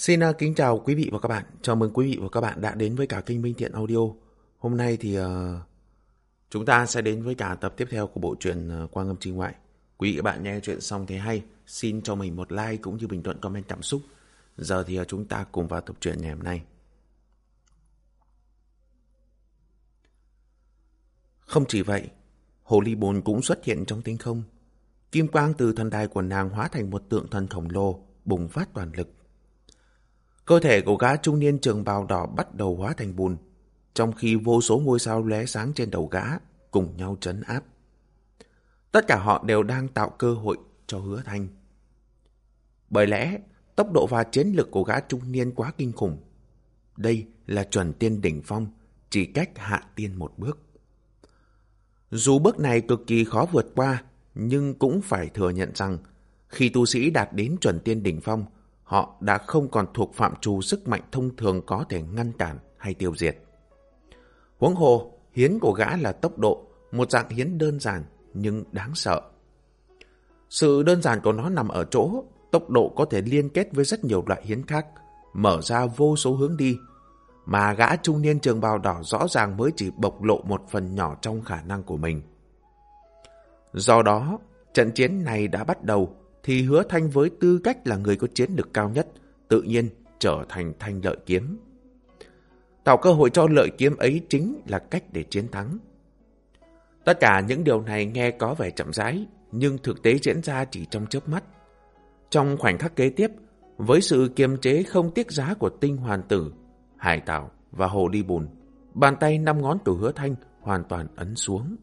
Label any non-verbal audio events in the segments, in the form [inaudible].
Xin à, kính chào quý vị và các bạn. Chào mừng quý vị và các bạn đã đến với cả kênh Minh Thiện Audio. Hôm nay thì uh, chúng ta sẽ đến với cả tập tiếp theo của bộ truyện à, Quang Ngâm Trinh Ngoại. Quý vị và bạn nghe chuyện xong thấy hay, xin cho mình một like cũng như bình luận comment cảm xúc. Giờ thì uh, chúng ta cùng vào tập truyện ngày hôm nay. Không chỉ vậy, Hồ Ly Bồn cũng xuất hiện trong tinh không. Kim quang từ thần đài của nàng hóa thành một tượng thần khổng lồ, bùng phát toàn lực. Cơ thể của gã trung niên trường bào đỏ bắt đầu hóa thành bùn, trong khi vô số ngôi sao lóe sáng trên đầu gã cùng nhau trấn áp. Tất cả họ đều đang tạo cơ hội cho hứa thanh. Bởi lẽ, tốc độ và chiến lực của gã trung niên quá kinh khủng. Đây là chuẩn tiên đỉnh phong, chỉ cách hạ tiên một bước. Dù bước này cực kỳ khó vượt qua, nhưng cũng phải thừa nhận rằng khi tu sĩ đạt đến chuẩn tiên đỉnh phong, họ đã không còn thuộc phạm trù sức mạnh thông thường có thể ngăn cản hay tiêu diệt. Huống hồ, hiến của gã là tốc độ, một dạng hiến đơn giản nhưng đáng sợ. Sự đơn giản của nó nằm ở chỗ, tốc độ có thể liên kết với rất nhiều loại hiến khác, mở ra vô số hướng đi, mà gã trung niên trường bào đỏ rõ ràng mới chỉ bộc lộ một phần nhỏ trong khả năng của mình. Do đó, trận chiến này đã bắt đầu, thì hứa thanh với tư cách là người có chiến lực cao nhất, tự nhiên trở thành thanh lợi kiếm. Tạo cơ hội cho lợi kiếm ấy chính là cách để chiến thắng. Tất cả những điều này nghe có vẻ chậm rãi, nhưng thực tế diễn ra chỉ trong chớp mắt. Trong khoảnh khắc kế tiếp, với sự kiềm chế không tiếc giá của tinh hoàn tử, hải tảo và hồ đi bùn, bàn tay năm ngón của hứa thanh hoàn toàn ấn xuống.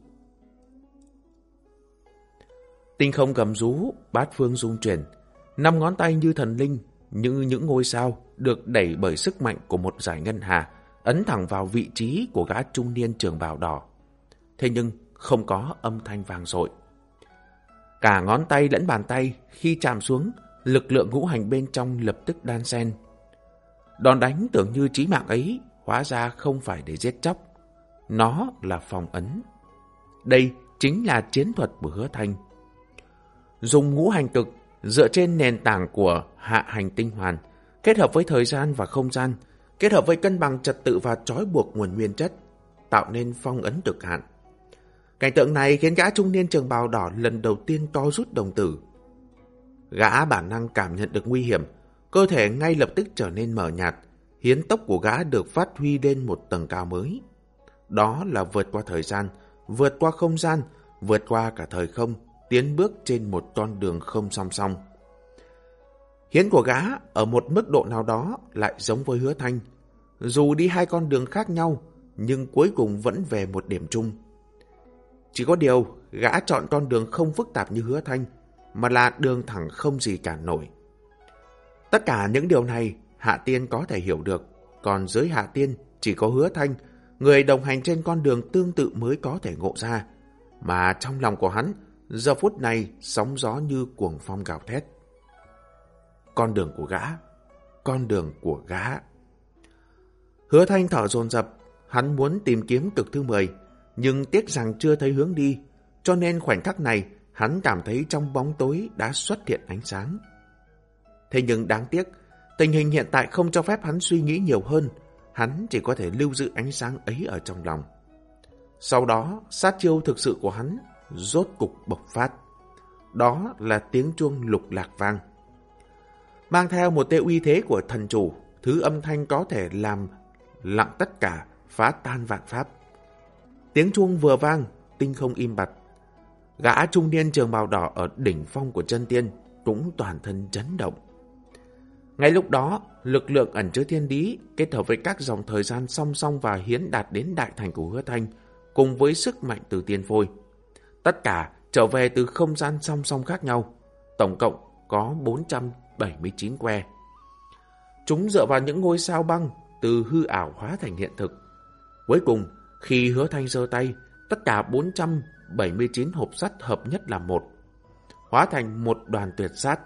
Tinh không gầm rú, bát phương rung chuyển, năm ngón tay như thần linh, như những ngôi sao được đẩy bởi sức mạnh của một giải ngân hà, ấn thẳng vào vị trí của gã trung niên trường bào đỏ. Thế nhưng không có âm thanh vang dội. Cả ngón tay lẫn bàn tay khi chạm xuống, lực lượng ngũ hành bên trong lập tức đan xen. Đòn đánh tưởng như trí mạng ấy hóa ra không phải để giết chóc. Nó là phòng ấn. Đây chính là chiến thuật của hứa thanh dùng ngũ hành cực dựa trên nền tảng của hạ hành tinh hoàn, kết hợp với thời gian và không gian, kết hợp với cân bằng trật tự và trói buộc nguồn nguyên chất, tạo nên phong ấn cực hạn. Cảnh tượng này khiến gã trung niên trường bào đỏ lần đầu tiên to rút đồng tử. Gã bản năng cảm nhận được nguy hiểm, cơ thể ngay lập tức trở nên mờ nhạt, hiến tốc của gã được phát huy lên một tầng cao mới. Đó là vượt qua thời gian, vượt qua không gian, vượt qua cả thời không, tiến bước trên một con đường không song song. Hiến của gã ở một mức độ nào đó lại giống với hứa thanh. Dù đi hai con đường khác nhau, nhưng cuối cùng vẫn về một điểm chung. Chỉ có điều, gã chọn con đường không phức tạp như hứa thanh, mà là đường thẳng không gì cản nổi. Tất cả những điều này Hạ Tiên có thể hiểu được, còn dưới Hạ Tiên chỉ có hứa thanh, người đồng hành trên con đường tương tự mới có thể ngộ ra. Mà trong lòng của hắn Giờ phút này sóng gió như cuồng phong gào thét. Con đường của gã, con đường của gã. Hứa thanh thở dồn dập, hắn muốn tìm kiếm cực thứ 10, nhưng tiếc rằng chưa thấy hướng đi, cho nên khoảnh khắc này hắn cảm thấy trong bóng tối đã xuất hiện ánh sáng. Thế nhưng đáng tiếc, tình hình hiện tại không cho phép hắn suy nghĩ nhiều hơn, hắn chỉ có thể lưu giữ ánh sáng ấy ở trong lòng. Sau đó, sát chiêu thực sự của hắn rốt cục bộc phát. Đó là tiếng chuông lục lạc vang. Mang theo một tê uy thế của thần chủ, thứ âm thanh có thể làm lặng tất cả, phá tan vạn pháp. Tiếng chuông vừa vang, tinh không im bặt. Gã trung niên trường bào đỏ ở đỉnh phong của chân tiên cũng toàn thân chấn động. Ngay lúc đó, lực lượng ẩn chứa thiên lý kết hợp với các dòng thời gian song song và hiến đạt đến đại thành của hứa thanh, cùng với sức mạnh từ tiên phôi. Tất cả trở về từ không gian song song khác nhau. Tổng cộng có 479 que. Chúng dựa vào những ngôi sao băng từ hư ảo hóa thành hiện thực. Cuối cùng, khi hứa thanh giơ tay, tất cả 479 hộp sắt hợp nhất là một, hóa thành một đoàn tuyệt sát,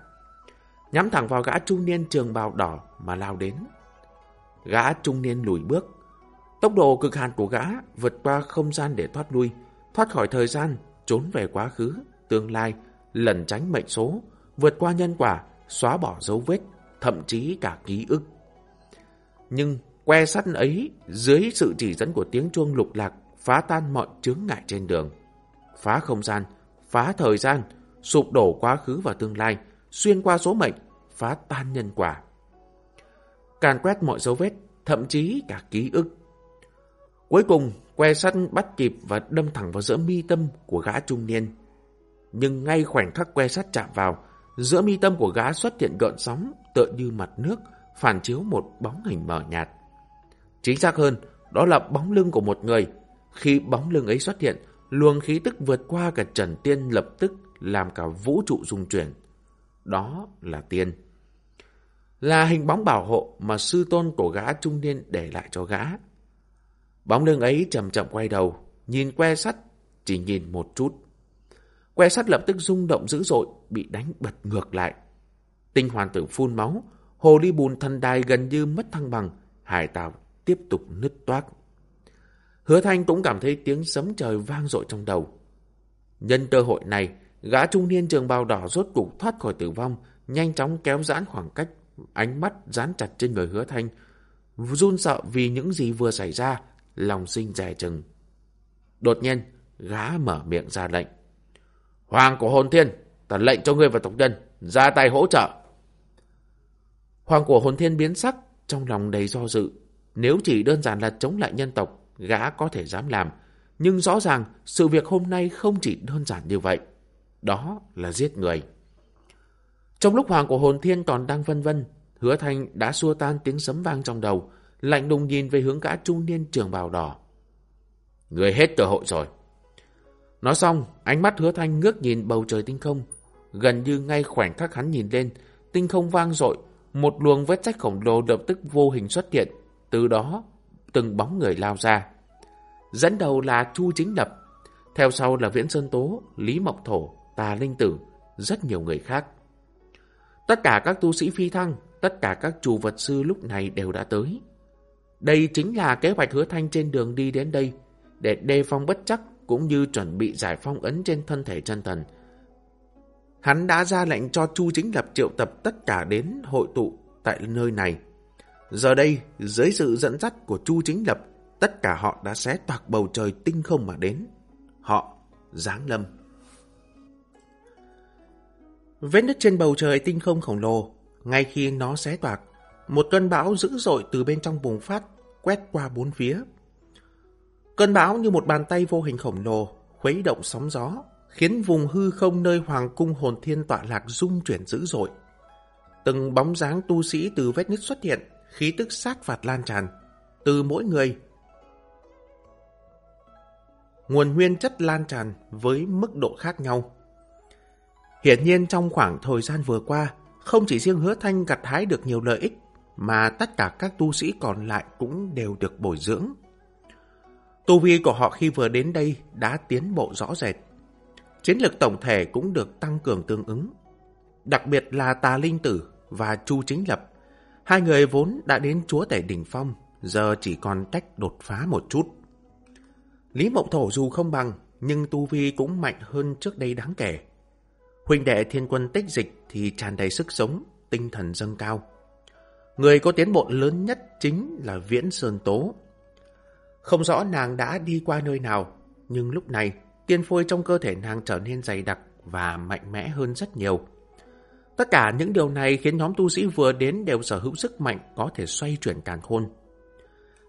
nhắm thẳng vào gã trung niên trường bào đỏ mà lao đến. Gã trung niên lùi bước, tốc độ cực hạn của gã vượt qua không gian để thoát lui, thoát khỏi thời gian trốn về quá khứ, tương lai, lẩn tránh mệnh số, vượt qua nhân quả, xóa bỏ dấu vết, thậm chí cả ký ức. Nhưng que sắt ấy dưới sự chỉ dẫn của tiếng chuông lục lạc phá tan mọi chướng ngại trên đường. Phá không gian, phá thời gian, sụp đổ quá khứ và tương lai, xuyên qua số mệnh, phá tan nhân quả. Càn quét mọi dấu vết, thậm chí cả ký ức. Cuối cùng, que sắt bắt kịp và đâm thẳng vào giữa mi tâm của gã trung niên. Nhưng ngay khoảnh khắc que sắt chạm vào, giữa mi tâm của gã xuất hiện gợn sóng tựa như mặt nước, phản chiếu một bóng hình mờ nhạt. Chính xác hơn, đó là bóng lưng của một người. Khi bóng lưng ấy xuất hiện, luồng khí tức vượt qua cả Trần Tiên lập tức làm cả vũ trụ rung chuyển. Đó là Tiên. Là hình bóng bảo hộ mà sư tôn của gã trung niên để lại cho gã. Bóng lưng ấy chậm chậm quay đầu, nhìn que sắt, chỉ nhìn một chút. Que sắt lập tức rung động dữ dội, bị đánh bật ngược lại. Tinh hoàn tử phun máu, hồ ly bùn thần đài gần như mất thăng bằng, hải tảo tiếp tục nứt toác. Hứa Thanh cũng cảm thấy tiếng sấm trời vang dội trong đầu. Nhân cơ hội này, gã trung niên trường bào đỏ rốt cục thoát khỏi tử vong, nhanh chóng kéo giãn khoảng cách, ánh mắt dán chặt trên người Hứa Thanh, run sợ vì những gì vừa xảy ra, lòng sinh dè chừng. Đột nhiên, gã mở miệng ra lệnh. Hoàng của hồn thiên, ta lệnh cho ngươi và tộc nhân, ra tay hỗ trợ. Hoàng của hồn thiên biến sắc, trong lòng đầy do dự. Nếu chỉ đơn giản là chống lại nhân tộc, gã có thể dám làm. Nhưng rõ ràng, sự việc hôm nay không chỉ đơn giản như vậy. Đó là giết người. Trong lúc Hoàng của hồn thiên còn đang vân vân, hứa thanh đã xua tan tiếng sấm vang trong đầu, lạnh lùng nhìn về hướng gã trung niên trường bào đỏ. Người hết cơ hội rồi. Nói xong, ánh mắt hứa thanh ngước nhìn bầu trời tinh không. Gần như ngay khoảnh khắc hắn nhìn lên, tinh không vang dội một luồng vết rách khổng lồ lập tức vô hình xuất hiện. Từ đó, từng bóng người lao ra. Dẫn đầu là Chu Chính Lập, theo sau là Viễn Sơn Tố, Lý Mộc Thổ, Tà Linh Tử, rất nhiều người khác. Tất cả các tu sĩ phi thăng, tất cả các chủ vật sư lúc này đều đã tới. Đây chính là kế hoạch hứa thanh trên đường đi đến đây, để đề phòng bất chắc cũng như chuẩn bị giải phong ấn trên thân thể chân thần. Hắn đã ra lệnh cho Chu Chính Lập triệu tập tất cả đến hội tụ tại nơi này. Giờ đây, dưới sự dẫn dắt của Chu Chính Lập, tất cả họ đã xé toạc bầu trời tinh không mà đến. Họ, giáng lâm. Vết nứt trên bầu trời tinh không khổng lồ, ngay khi nó xé toạc, một cơn bão dữ dội từ bên trong bùng phát, quét qua bốn phía. Cơn bão như một bàn tay vô hình khổng lồ, khuấy động sóng gió, khiến vùng hư không nơi hoàng cung hồn thiên tọa lạc rung chuyển dữ dội. Từng bóng dáng tu sĩ từ vết nứt xuất hiện, khí tức sát phạt lan tràn. Từ mỗi người, nguồn nguyên chất lan tràn với mức độ khác nhau. Hiển nhiên trong khoảng thời gian vừa qua, không chỉ riêng hứa thanh gặt hái được nhiều lợi ích, mà tất cả các tu sĩ còn lại cũng đều được bồi dưỡng. Tu vi của họ khi vừa đến đây đã tiến bộ rõ rệt. Chiến lược tổng thể cũng được tăng cường tương ứng. Đặc biệt là Tà Linh Tử và Chu Chính Lập. Hai người vốn đã đến chúa tể đỉnh phong, giờ chỉ còn cách đột phá một chút. Lý Mộng Thổ dù không bằng, nhưng Tu Vi cũng mạnh hơn trước đây đáng kể. Huynh đệ thiên quân tích dịch thì tràn đầy sức sống, tinh thần dâng cao. Người có tiến bộ lớn nhất chính là Viễn Sơn Tố. Không rõ nàng đã đi qua nơi nào, nhưng lúc này tiên phôi trong cơ thể nàng trở nên dày đặc và mạnh mẽ hơn rất nhiều. Tất cả những điều này khiến nhóm tu sĩ vừa đến đều sở hữu sức mạnh có thể xoay chuyển càn khôn.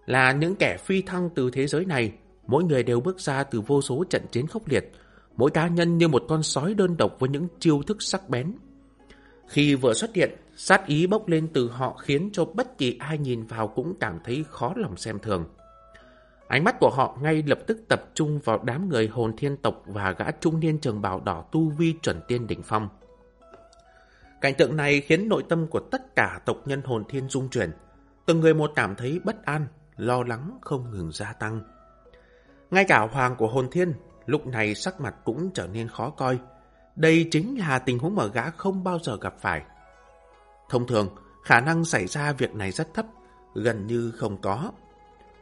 Là những kẻ phi thăng từ thế giới này, mỗi người đều bước ra từ vô số trận chiến khốc liệt, mỗi cá nhân như một con sói đơn độc với những chiêu thức sắc bén. Khi vừa xuất hiện, sát ý bốc lên từ họ khiến cho bất kỳ ai nhìn vào cũng cảm thấy khó lòng xem thường. Ánh mắt của họ ngay lập tức tập trung vào đám người hồn thiên tộc và gã trung niên trường bào đỏ tu vi chuẩn tiên đỉnh phong. Cảnh tượng này khiến nội tâm của tất cả tộc nhân hồn thiên rung chuyển. Từng người một cảm thấy bất an, lo lắng không ngừng gia tăng. Ngay cả hoàng của hồn thiên, lúc này sắc mặt cũng trở nên khó coi. Đây chính là tình huống mà gã không bao giờ gặp phải. Thông thường, khả năng xảy ra việc này rất thấp, gần như không có.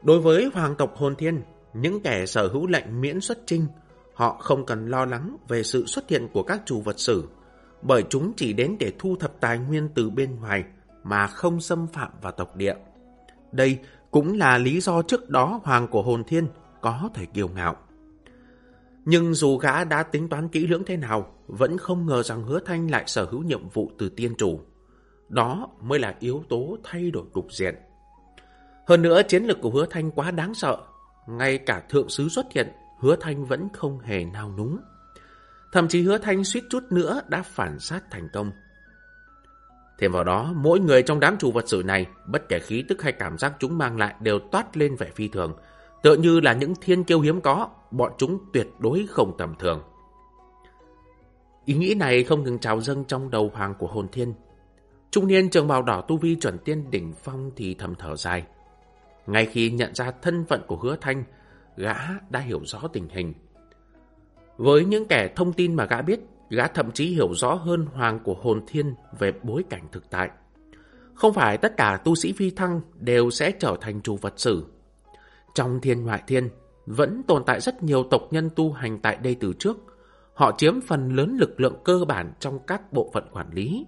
Đối với hoàng tộc hồn thiên, những kẻ sở hữu lệnh miễn xuất trinh, họ không cần lo lắng về sự xuất hiện của các chủ vật sử, bởi chúng chỉ đến để thu thập tài nguyên từ bên ngoài, mà không xâm phạm vào tộc địa. Đây cũng là lý do trước đó hoàng của hồn thiên có thể kiêu ngạo. Nhưng dù gã đã tính toán kỹ lưỡng thế nào, vẫn không ngờ rằng hứa thanh lại sở hữu nhiệm vụ từ tiên chủ. Đó mới là yếu tố thay đổi cục diện. Hơn nữa, chiến lược của hứa thanh quá đáng sợ. Ngay cả thượng sứ xuất hiện, hứa thanh vẫn không hề nao núng. Thậm chí hứa thanh suýt chút nữa đã phản sát thành công. Thêm vào đó, mỗi người trong đám chủ vật sự này, bất kể khí tức hay cảm giác chúng mang lại đều toát lên vẻ phi thường, tựa như là những thiên kiêu hiếm có, bọn chúng tuyệt đối không tầm thường. Ý nghĩ này không ngừng trào dâng trong đầu hoàng của hồn thiên. Trung niên trường bào đỏ tu vi chuẩn tiên đỉnh phong thì thầm thở dài. Ngay khi nhận ra thân phận của hứa thanh, gã đã hiểu rõ tình hình. Với những kẻ thông tin mà gã biết, gã thậm chí hiểu rõ hơn hoàng của hồn thiên về bối cảnh thực tại. Không phải tất cả tu sĩ phi thăng đều sẽ trở thành chủ vật sử. Trong thiên ngoại thiên, vẫn tồn tại rất nhiều tộc nhân tu hành tại đây từ trước. Họ chiếm phần lớn lực lượng cơ bản trong các bộ phận quản lý.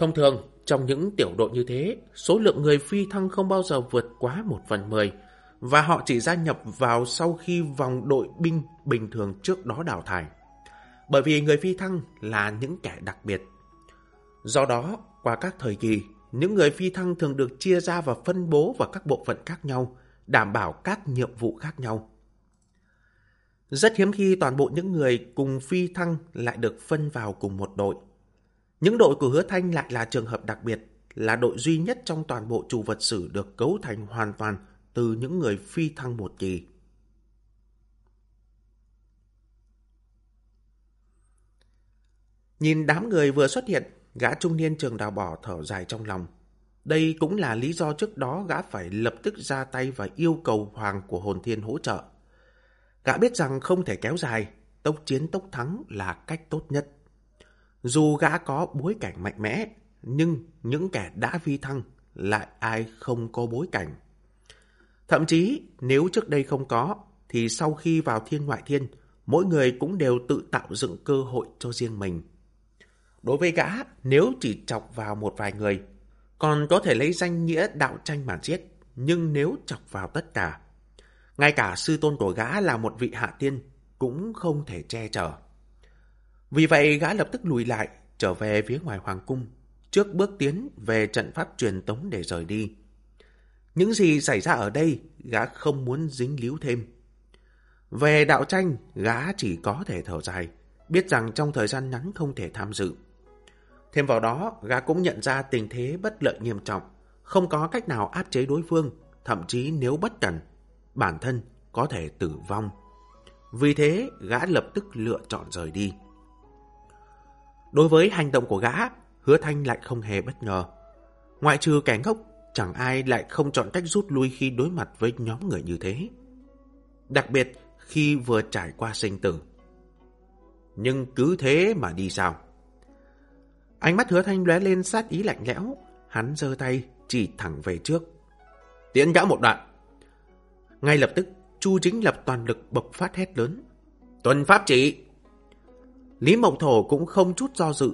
Thông thường, trong những tiểu đội như thế, số lượng người phi thăng không bao giờ vượt quá một phần mười, và họ chỉ gia nhập vào sau khi vòng đội binh bình thường trước đó đào thải. Bởi vì người phi thăng là những kẻ đặc biệt. Do đó, qua các thời kỳ, những người phi thăng thường được chia ra và phân bố vào các bộ phận khác nhau, đảm bảo các nhiệm vụ khác nhau. Rất hiếm khi toàn bộ những người cùng phi thăng lại được phân vào cùng một đội. Những đội của hứa thanh lại là trường hợp đặc biệt, là đội duy nhất trong toàn bộ chủ vật sử được cấu thành hoàn toàn từ những người phi thăng một kỳ. Nhìn đám người vừa xuất hiện, gã trung niên trường đào bỏ thở dài trong lòng. Đây cũng là lý do trước đó gã phải lập tức ra tay và yêu cầu hoàng của hồn thiên hỗ trợ. Gã biết rằng không thể kéo dài, tốc chiến tốc thắng là cách tốt nhất. Dù gã có bối cảnh mạnh mẽ, nhưng những kẻ đã vi thăng lại ai không có bối cảnh. Thậm chí, nếu trước đây không có, thì sau khi vào thiên ngoại thiên, mỗi người cũng đều tự tạo dựng cơ hội cho riêng mình. Đối với gã, nếu chỉ chọc vào một vài người, còn có thể lấy danh nghĩa đạo tranh mà giết, nhưng nếu chọc vào tất cả, ngay cả sư tôn của gã là một vị hạ tiên, cũng không thể che chở. Vì vậy gã lập tức lùi lại, trở về phía ngoài hoàng cung, trước bước tiến về trận pháp truyền tống để rời đi. Những gì xảy ra ở đây, gã không muốn dính líu thêm. Về đạo tranh, gã chỉ có thể thở dài, biết rằng trong thời gian ngắn không thể tham dự. Thêm vào đó, gã cũng nhận ra tình thế bất lợi nghiêm trọng, không có cách nào áp chế đối phương, thậm chí nếu bất cẩn, bản thân có thể tử vong. Vì thế, gã lập tức lựa chọn rời đi. Đối với hành động của gã, hứa thanh lại không hề bất ngờ. Ngoại trừ kẻ ngốc, chẳng ai lại không chọn cách rút lui khi đối mặt với nhóm người như thế. Đặc biệt khi vừa trải qua sinh tử. Nhưng cứ thế mà đi sao? Ánh mắt hứa thanh lóe lên sát ý lạnh lẽo, hắn giơ tay chỉ thẳng về trước. Tiến gã một đoạn. Ngay lập tức, Chu Chính Lập toàn lực bộc phát hét lớn. Tuần pháp chỉ! Lý Mộng Thổ cũng không chút do dự,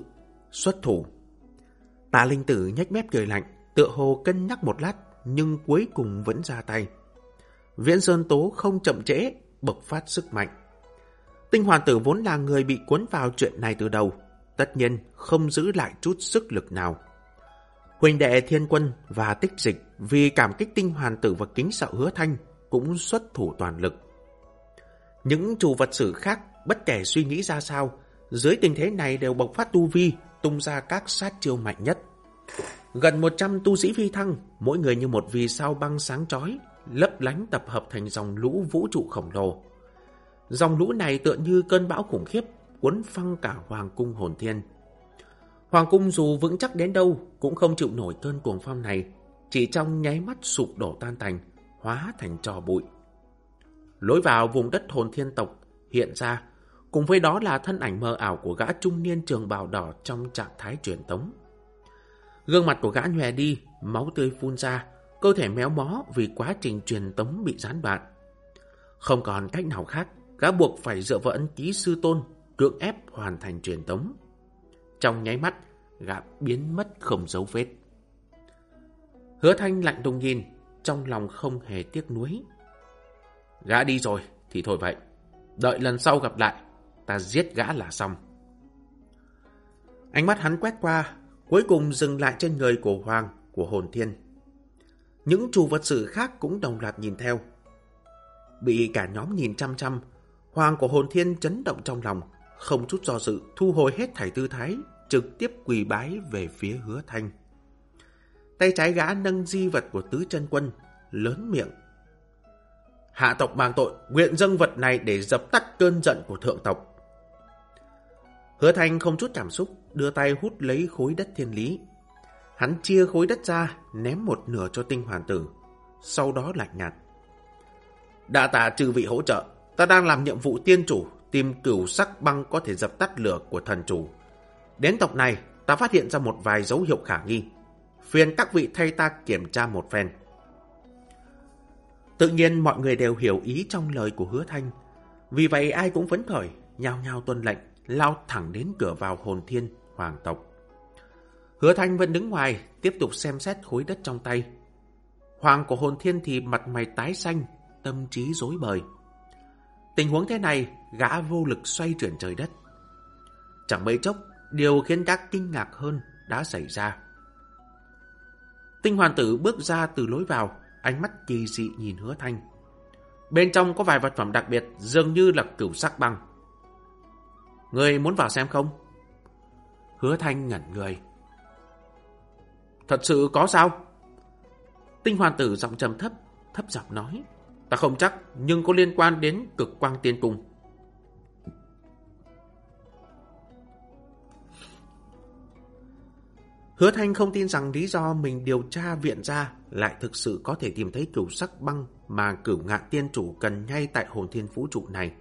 xuất thủ. Tạ Linh Tử nhếch mép cười lạnh, tựa hồ cân nhắc một lát, nhưng cuối cùng vẫn ra tay. Viễn Sơn Tố không chậm trễ, bộc phát sức mạnh. Tinh Hoàn Tử vốn là người bị cuốn vào chuyện này từ đầu, tất nhiên không giữ lại chút sức lực nào. Huỳnh đệ thiên quân và tích dịch vì cảm kích tinh hoàn tử và kính sợ hứa thanh cũng xuất thủ toàn lực. Những chủ vật sử khác bất kể suy nghĩ ra sao, dưới tình thế này đều bộc phát tu vi, tung ra các sát chiêu mạnh nhất. Gần 100 tu sĩ phi thăng, mỗi người như một vì sao băng sáng chói, lấp lánh tập hợp thành dòng lũ vũ trụ khổng lồ. Dòng lũ này tựa như cơn bão khủng khiếp, cuốn phăng cả Hoàng cung hồn thiên. Hoàng cung dù vững chắc đến đâu cũng không chịu nổi cơn cuồng phong này, chỉ trong nháy mắt sụp đổ tan thành, hóa thành trò bụi. Lối vào vùng đất hồn thiên tộc hiện ra, cùng với đó là thân ảnh mơ ảo của gã trung niên trường bào đỏ trong trạng thái truyền tống. Gương mặt của gã nhòe đi, máu tươi phun ra, cơ thể méo mó vì quá trình truyền tống bị gián đoạn. Không còn cách nào khác, gã buộc phải dựa vào ấn ký sư tôn cưỡng ép hoàn thành truyền tống. Trong nháy mắt, gã biến mất không dấu vết. Hứa thanh lạnh lùng nhìn, trong lòng không hề tiếc nuối. Gã đi rồi, thì thôi vậy. Đợi lần sau gặp lại, ta giết gã là xong. Ánh mắt hắn quét qua, cuối cùng dừng lại trên người của Hoàng, của hồn thiên. Những chủ vật sự khác cũng đồng loạt nhìn theo. Bị cả nhóm nhìn chăm chăm, Hoàng của hồn thiên chấn động trong lòng, không chút do dự, thu hồi hết thảy tư thái, trực tiếp quỳ bái về phía hứa thanh. Tay trái gã nâng di vật của tứ chân quân, lớn miệng. Hạ tộc mang tội, nguyện dâng vật này để dập tắt cơn giận của thượng tộc. Hứa thanh không chút cảm xúc, đưa tay hút lấy khối đất thiên lý. Hắn chia khối đất ra, ném một nửa cho tinh hoàn tử, sau đó lạnh nhạt. Đã tạ trừ vị hỗ trợ, ta đang làm nhiệm vụ tiên chủ, tìm cửu sắc băng có thể dập tắt lửa của thần chủ. Đến tộc này, ta phát hiện ra một vài dấu hiệu khả nghi. Phiền các vị thay ta kiểm tra một phen. Tự nhiên mọi người đều hiểu ý trong lời của hứa thanh. Vì vậy ai cũng phấn khởi, nhao nhao tuân lệnh, lao thẳng đến cửa vào hồn thiên, hoàng tộc. Hứa thanh vẫn đứng ngoài, tiếp tục xem xét khối đất trong tay. Hoàng của hồn thiên thì mặt mày tái xanh, tâm trí rối bời. Tình huống thế này, gã vô lực xoay chuyển trời đất. Chẳng mấy chốc, điều khiến gã kinh ngạc hơn đã xảy ra. Tinh hoàn tử bước ra từ lối vào, ánh mắt kỳ dị nhìn hứa thanh. Bên trong có vài vật phẩm đặc biệt, dường như là cửu sắc băng. Người muốn vào xem không? Hứa thanh ngẩn người. Thật sự có sao? Tinh hoàn tử giọng trầm thấp, thấp giọng nói. Ta không chắc, nhưng có liên quan đến cực quang tiên cung. Hứa Thanh không tin rằng lý do mình điều tra viện ra lại thực sự có thể tìm thấy cửu sắc băng mà cửu ngạn tiên chủ cần ngay tại hồn thiên vũ trụ này.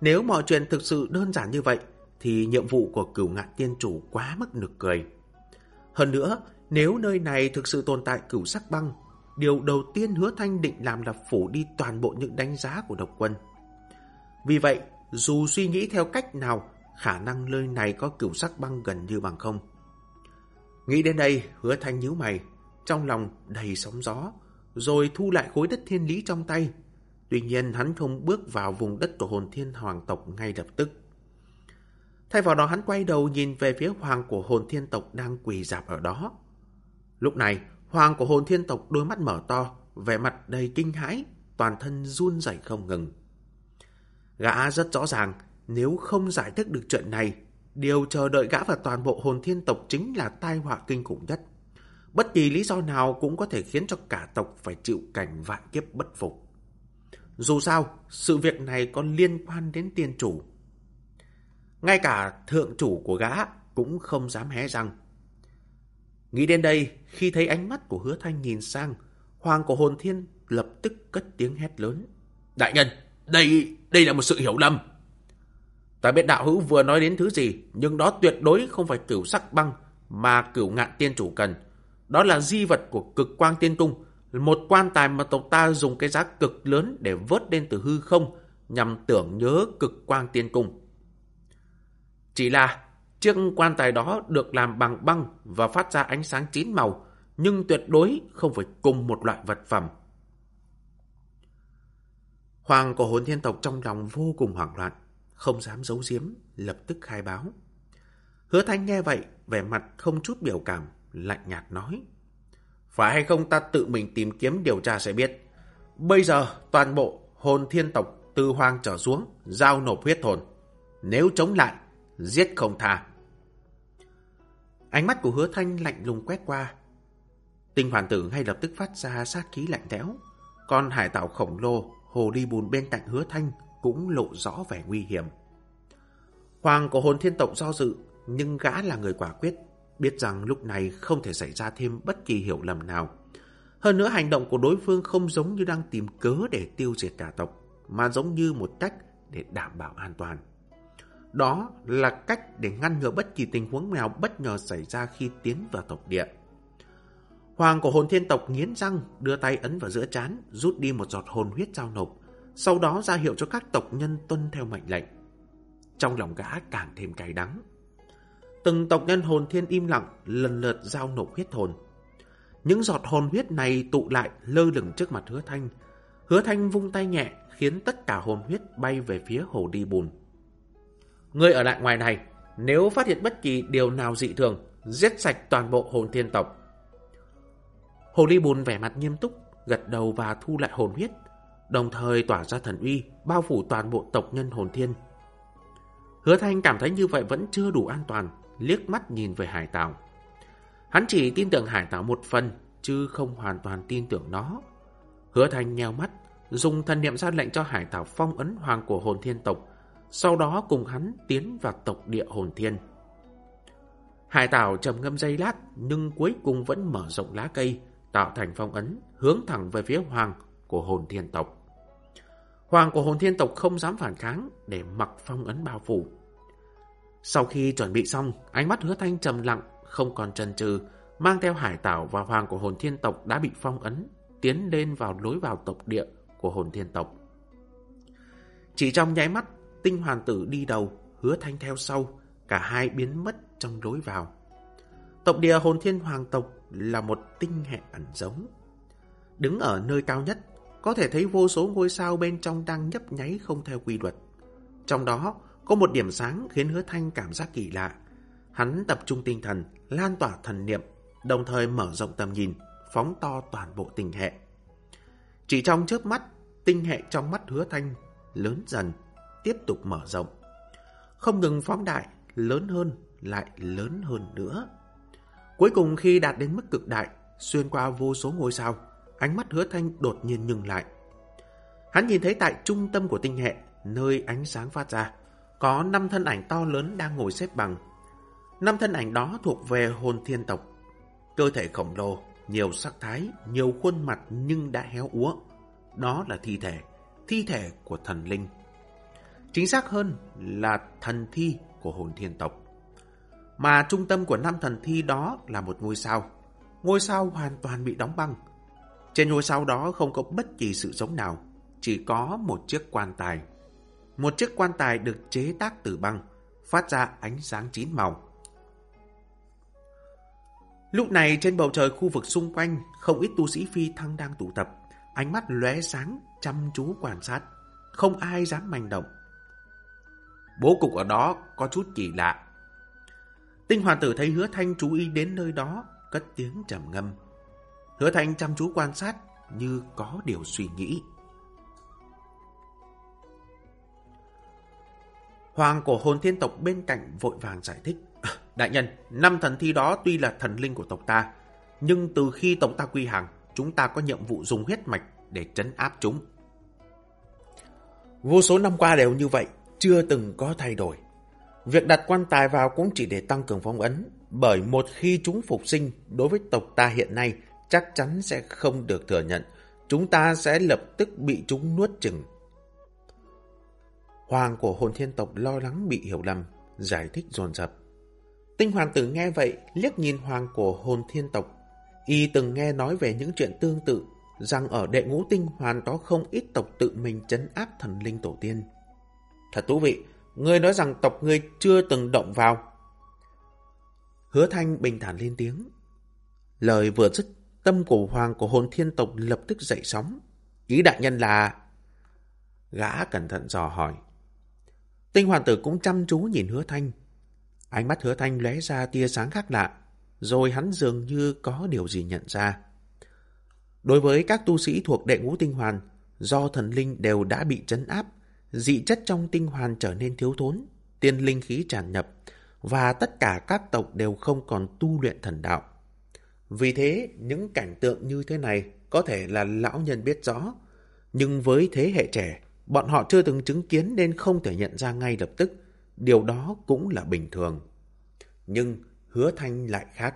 Nếu mọi chuyện thực sự đơn giản như vậy, thì nhiệm vụ của cửu ngạn tiên chủ quá mức nực cười. Hơn nữa, nếu nơi này thực sự tồn tại cửu sắc băng, điều đầu tiên hứa thanh định làm là phủ đi toàn bộ những đánh giá của độc quân. Vì vậy, dù suy nghĩ theo cách nào, khả năng nơi này có cửu sắc băng gần như bằng không. Nghĩ đến đây, hứa thanh nhíu mày, trong lòng đầy sóng gió, rồi thu lại khối đất thiên lý trong tay. Tuy nhiên hắn không bước vào vùng đất của hồn thiên hoàng tộc ngay lập tức. Thay vào đó hắn quay đầu nhìn về phía hoàng của hồn thiên tộc đang quỳ dạp ở đó. Lúc này, hoàng của hồn thiên tộc đôi mắt mở to, vẻ mặt đầy kinh hãi, toàn thân run rẩy không ngừng. Gã rất rõ ràng, nếu không giải thích được chuyện này, điều chờ đợi gã và toàn bộ hồn thiên tộc chính là tai họa kinh khủng nhất. Bất kỳ lý do nào cũng có thể khiến cho cả tộc phải chịu cảnh vạn kiếp bất phục. Dù sao, sự việc này còn liên quan đến tiên chủ. Ngay cả thượng chủ của gã cũng không dám hé răng. Nghĩ đến đây, khi thấy ánh mắt của hứa thanh nhìn sang, hoàng của hồn thiên lập tức cất tiếng hét lớn. Đại nhân, đây, đây là một sự hiểu lầm. Ta biết đạo hữu vừa nói đến thứ gì, nhưng đó tuyệt đối không phải cửu sắc băng mà cửu ngạn tiên chủ cần. Đó là di vật của cực quang tiên cung, một quan tài mà tộc ta dùng cái giá cực lớn để vớt lên từ hư không nhằm tưởng nhớ cực quang tiên cung. Chỉ là chiếc quan tài đó được làm bằng băng và phát ra ánh sáng chín màu, nhưng tuyệt đối không phải cùng một loại vật phẩm. Hoàng của hồn thiên tộc trong lòng vô cùng hoảng loạn, không dám giấu giếm, lập tức khai báo. Hứa Thanh nghe vậy, vẻ mặt không chút biểu cảm, lạnh nhạt nói. Phải hay không ta tự mình tìm kiếm điều tra sẽ biết. Bây giờ toàn bộ hồn thiên tộc từ hoang trở xuống, giao nộp huyết hồn. Nếu chống lại, giết không tha. Ánh mắt của hứa thanh lạnh lùng quét qua. Tinh hoàn tử ngay lập tức phát ra sát khí lạnh lẽo. Con hải tạo khổng lồ, hồ đi bùn bên cạnh hứa thanh cũng lộ rõ vẻ nguy hiểm. Hoàng của hồn thiên tộc do dự, nhưng gã là người quả quyết, biết rằng lúc này không thể xảy ra thêm bất kỳ hiểu lầm nào. Hơn nữa hành động của đối phương không giống như đang tìm cớ để tiêu diệt cả tộc, mà giống như một cách để đảm bảo an toàn. Đó là cách để ngăn ngừa bất kỳ tình huống nào bất ngờ xảy ra khi tiến vào tộc địa. Hoàng của hồn thiên tộc nghiến răng, đưa tay ấn vào giữa chán, rút đi một giọt hồn huyết giao nộp, sau đó ra hiệu cho các tộc nhân tuân theo mệnh lệnh. Trong lòng gã càng thêm cay đắng. Từng tộc nhân hồn thiên im lặng, lần lượt giao nộp huyết hồn. Những giọt hồn huyết này tụ lại lơ lửng trước mặt hứa thanh. Hứa thanh vung tay nhẹ khiến tất cả hồn huyết bay về phía hồ đi bùn. Người ở lại ngoài này, nếu phát hiện bất kỳ điều nào dị thường, giết sạch toàn bộ hồn thiên tộc. Hồ ly bùn vẻ mặt nghiêm túc, gật đầu và thu lại hồn huyết, đồng thời tỏa ra thần uy, bao phủ toàn bộ tộc nhân hồn thiên. Hứa Thanh cảm thấy như vậy vẫn chưa đủ an toàn, liếc mắt nhìn về hải tảo. Hắn chỉ tin tưởng hải tảo một phần, chứ không hoàn toàn tin tưởng nó. Hứa Thanh nheo mắt, dùng thần niệm ra lệnh cho hải tảo phong ấn hoàng của hồn thiên tộc, sau đó cùng hắn tiến vào tộc địa hồn thiên. Hải tảo trầm ngâm dây lát, nhưng cuối cùng vẫn mở rộng lá cây, tạo thành phong ấn, hướng thẳng về phía hoàng của hồn thiên tộc. Hoàng của hồn thiên tộc không dám phản kháng để mặc phong ấn bao phủ. Sau khi chuẩn bị xong, ánh mắt hứa thanh trầm lặng, không còn chần chừ, mang theo hải tảo và hoàng của hồn thiên tộc đã bị phong ấn, tiến lên vào lối vào tộc địa của hồn thiên tộc. Chỉ trong nháy mắt, tinh hoàn tử đi đầu, hứa thanh theo sau, cả hai biến mất trong lối vào. Tộc địa hồn thiên hoàng tộc là một tinh hệ ẩn giống. Đứng ở nơi cao nhất, có thể thấy vô số ngôi sao bên trong đang nhấp nháy không theo quy luật. Trong đó, có một điểm sáng khiến hứa thanh cảm giác kỳ lạ. Hắn tập trung tinh thần, lan tỏa thần niệm, đồng thời mở rộng tầm nhìn, phóng to toàn bộ tinh hệ. Chỉ trong chớp mắt, tinh hệ trong mắt hứa thanh lớn dần, tiếp tục mở rộng. Không ngừng phóng đại, lớn hơn, lại lớn hơn nữa. Cuối cùng khi đạt đến mức cực đại, xuyên qua vô số ngôi sao, ánh mắt hứa thanh đột nhiên ngừng lại. Hắn nhìn thấy tại trung tâm của tinh hệ, nơi ánh sáng phát ra, có năm thân ảnh to lớn đang ngồi xếp bằng. Năm thân ảnh đó thuộc về hồn thiên tộc. Cơ thể khổng lồ, nhiều sắc thái, nhiều khuôn mặt nhưng đã héo úa. Đó là thi thể, thi thể của thần linh. Chính xác hơn là thần thi của hồn thiên tộc. Mà trung tâm của năm thần thi đó là một ngôi sao. Ngôi sao hoàn toàn bị đóng băng. Trên ngôi sao đó không có bất kỳ sự sống nào, chỉ có một chiếc quan tài. Một chiếc quan tài được chế tác từ băng, phát ra ánh sáng chín màu. Lúc này trên bầu trời khu vực xung quanh, không ít tu sĩ phi thăng đang tụ tập, ánh mắt lóe sáng, chăm chú quan sát. Không ai dám manh động. Bố cục ở đó có chút kỳ lạ. Tinh hoàng tử thấy hứa thanh chú ý đến nơi đó, cất tiếng trầm ngâm. Hứa thanh chăm chú quan sát như có điều suy nghĩ. Hoàng của hồn thiên tộc bên cạnh vội vàng giải thích. [laughs] Đại nhân, năm thần thi đó tuy là thần linh của tộc ta, nhưng từ khi tộc ta quy hàng, chúng ta có nhiệm vụ dùng huyết mạch để trấn áp chúng. Vô số năm qua đều như vậy, chưa từng có thay đổi. Việc đặt quan tài vào cũng chỉ để tăng cường phong ấn, bởi một khi chúng phục sinh, đối với tộc ta hiện nay chắc chắn sẽ không được thừa nhận. Chúng ta sẽ lập tức bị chúng nuốt chừng. Hoàng của hồn thiên tộc lo lắng bị hiểu lầm, giải thích dồn dập. Tinh hoàng tử nghe vậy, liếc nhìn hoàng của hồn thiên tộc. Y từng nghe nói về những chuyện tương tự, rằng ở đệ ngũ tinh hoàn có không ít tộc tự mình chấn áp thần linh tổ tiên. Thật thú vị, ngươi nói rằng tộc ngươi chưa từng động vào. Hứa thanh bình thản lên tiếng. Lời vừa dứt, tâm của hoàng của hồn thiên tộc lập tức dậy sóng. Ý đại nhân là... Gã cẩn thận dò hỏi. Tinh hoàng tử cũng chăm chú nhìn hứa thanh. Ánh mắt hứa thanh lóe ra tia sáng khác lạ, rồi hắn dường như có điều gì nhận ra. Đối với các tu sĩ thuộc đệ ngũ tinh hoàn, do thần linh đều đã bị trấn áp, dị chất trong tinh hoàn trở nên thiếu thốn, tiên linh khí tràn nhập, và tất cả các tộc đều không còn tu luyện thần đạo. Vì thế, những cảnh tượng như thế này có thể là lão nhân biết rõ, nhưng với thế hệ trẻ, bọn họ chưa từng chứng kiến nên không thể nhận ra ngay lập tức. Điều đó cũng là bình thường. Nhưng hứa thanh lại khác.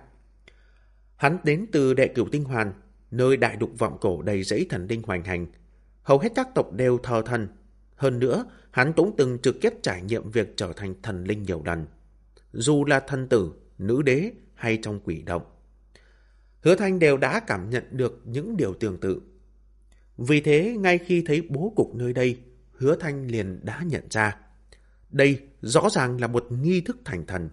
Hắn đến từ đệ cửu tinh hoàn, nơi đại đục vọng cổ đầy dãy thần linh hoành hành. Hầu hết các tộc đều thờ thần. Hơn nữa, hắn cũng từng trực tiếp trải nghiệm việc trở thành thần linh nhiều lần. Dù là thần tử, nữ đế hay trong quỷ động. Hứa Thanh đều đã cảm nhận được những điều tương tự. Vì thế, ngay khi thấy bố cục nơi đây, Hứa Thanh liền đã nhận ra. Đây rõ ràng là một nghi thức thành thần.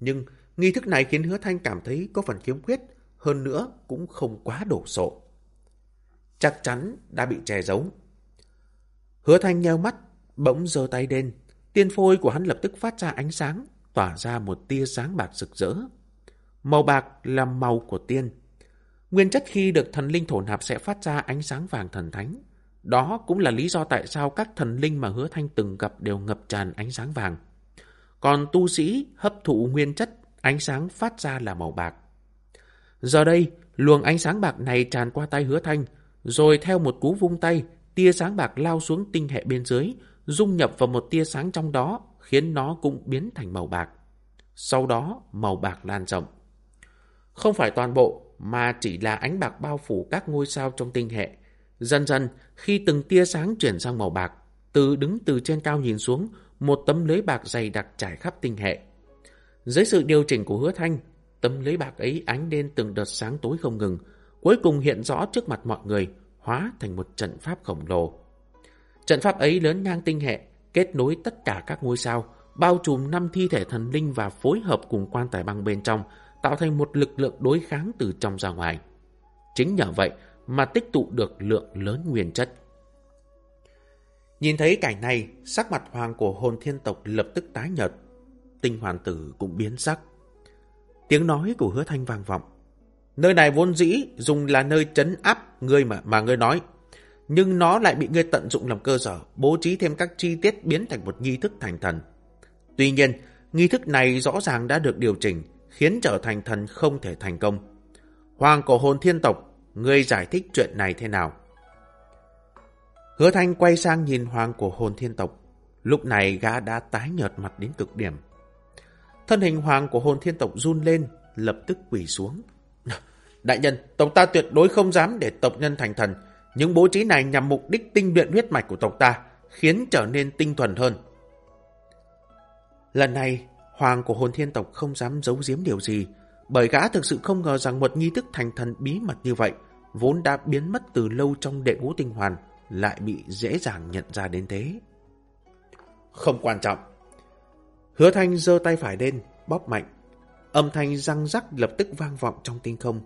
Nhưng nghi thức này khiến Hứa Thanh cảm thấy có phần khiếm khuyết, hơn nữa cũng không quá đổ sộ. Chắc chắn đã bị che giấu. Hứa thanh nheo mắt, bỗng giơ tay lên. Tiên phôi của hắn lập tức phát ra ánh sáng, tỏa ra một tia sáng bạc rực rỡ. Màu bạc là màu của tiên. Nguyên chất khi được thần linh thổ nạp sẽ phát ra ánh sáng vàng thần thánh. Đó cũng là lý do tại sao các thần linh mà hứa thanh từng gặp đều ngập tràn ánh sáng vàng. Còn tu sĩ hấp thụ nguyên chất, ánh sáng phát ra là màu bạc. Giờ đây, luồng ánh sáng bạc này tràn qua tay hứa thanh, rồi theo một cú vung tay, tia sáng bạc lao xuống tinh hệ bên dưới, dung nhập vào một tia sáng trong đó, khiến nó cũng biến thành màu bạc. Sau đó, màu bạc lan rộng. Không phải toàn bộ, mà chỉ là ánh bạc bao phủ các ngôi sao trong tinh hệ. Dần dần, khi từng tia sáng chuyển sang màu bạc, từ đứng từ trên cao nhìn xuống, một tấm lưới bạc dày đặc trải khắp tinh hệ. Dưới sự điều chỉnh của hứa thanh, tấm lưới bạc ấy ánh lên từng đợt sáng tối không ngừng, cuối cùng hiện rõ trước mặt mọi người, hóa thành một trận pháp khổng lồ. Trận pháp ấy lớn ngang tinh hệ, kết nối tất cả các ngôi sao, bao trùm năm thi thể thần linh và phối hợp cùng quan tài băng bên trong, tạo thành một lực lượng đối kháng từ trong ra ngoài. Chính nhờ vậy mà tích tụ được lượng lớn nguyên chất. Nhìn thấy cảnh này, sắc mặt hoàng của hồn thiên tộc lập tức tái nhợt. Tinh hoàn tử cũng biến sắc. Tiếng nói của hứa thanh vang vọng. Nơi này vốn dĩ dùng là nơi trấn áp ngươi mà mà ngươi nói. Nhưng nó lại bị ngươi tận dụng làm cơ sở, bố trí thêm các chi tiết biến thành một nghi thức thành thần. Tuy nhiên, nghi thức này rõ ràng đã được điều chỉnh, khiến trở thành thần không thể thành công. Hoàng cổ hồn thiên tộc, ngươi giải thích chuyện này thế nào? Hứa Thanh quay sang nhìn hoàng cổ hồn thiên tộc. Lúc này gã đã tái nhợt mặt đến cực điểm. Thân hình hoàng của hồn thiên tộc run lên, lập tức quỳ xuống. [laughs] Đại nhân, tộc ta tuyệt đối không dám để tộc nhân thành thần. Những bố trí này nhằm mục đích tinh luyện huyết mạch của tộc ta, khiến trở nên tinh thuần hơn. Lần này, hoàng của hồn thiên tộc không dám giấu giếm điều gì, bởi gã thực sự không ngờ rằng một nghi thức thành thần bí mật như vậy, vốn đã biến mất từ lâu trong đệ ngũ tinh hoàn, lại bị dễ dàng nhận ra đến thế. Không quan trọng. Hứa thanh giơ tay phải lên, bóp mạnh. Âm thanh răng rắc lập tức vang vọng trong tinh không.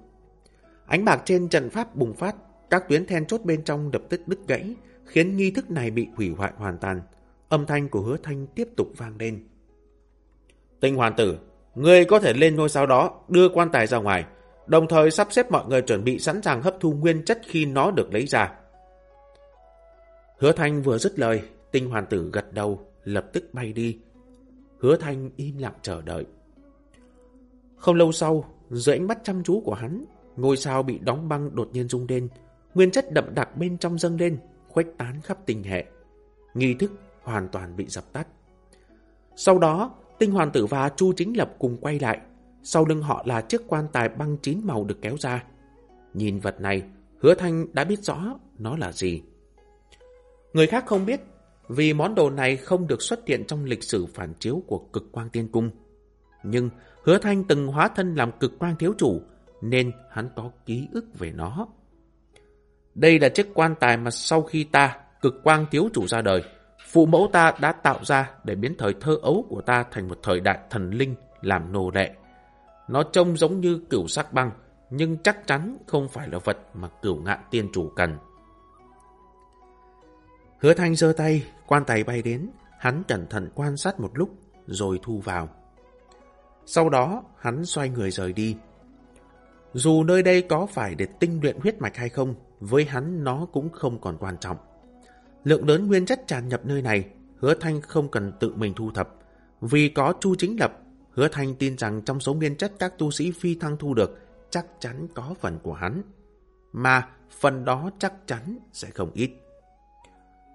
Ánh bạc trên trận pháp bùng phát, các tuyến then chốt bên trong lập tức đứt gãy, khiến nghi thức này bị hủy hoại hoàn toàn. Âm thanh của hứa thanh tiếp tục vang lên. Tinh hoàn tử, ngươi có thể lên ngôi sao đó, đưa quan tài ra ngoài, đồng thời sắp xếp mọi người chuẩn bị sẵn sàng hấp thu nguyên chất khi nó được lấy ra. Hứa Thanh vừa dứt lời, tinh hoàn tử gật đầu, lập tức bay đi. Hứa Thanh im lặng chờ đợi. Không lâu sau, dưới ánh mắt chăm chú của hắn, ngôi sao bị đóng băng đột nhiên rung lên, nguyên chất đậm đặc bên trong dâng lên, khuếch tán khắp tình hệ. Nghi thức hoàn toàn bị dập tắt. Sau đó, tinh hoàn tử và Chu Chính Lập cùng quay lại, sau lưng họ là chiếc quan tài băng chín màu được kéo ra. Nhìn vật này, hứa thanh đã biết rõ nó là gì. Người khác không biết, vì món đồ này không được xuất hiện trong lịch sử phản chiếu của cực quang tiên cung. Nhưng hứa thanh từng hóa thân làm cực quang thiếu chủ, nên hắn có ký ức về nó. Đây là chiếc quan tài mà sau khi ta, cực quang thiếu chủ ra đời, phụ mẫu ta đã tạo ra để biến thời thơ ấu của ta thành một thời đại thần linh làm nô lệ. Nó trông giống như cửu sắc băng, nhưng chắc chắn không phải là vật mà cửu ngạn tiên chủ cần. Hứa thanh giơ tay, quan tài bay đến, hắn cẩn thận quan sát một lúc, rồi thu vào. Sau đó, hắn xoay người rời đi. Dù nơi đây có phải để tinh luyện huyết mạch hay không, với hắn nó cũng không còn quan trọng. Lượng lớn nguyên chất tràn nhập nơi này, hứa thanh không cần tự mình thu thập. Vì có chu chính lập, hứa thanh tin rằng trong số nguyên chất các tu sĩ phi thăng thu được, chắc chắn có phần của hắn. Mà phần đó chắc chắn sẽ không ít.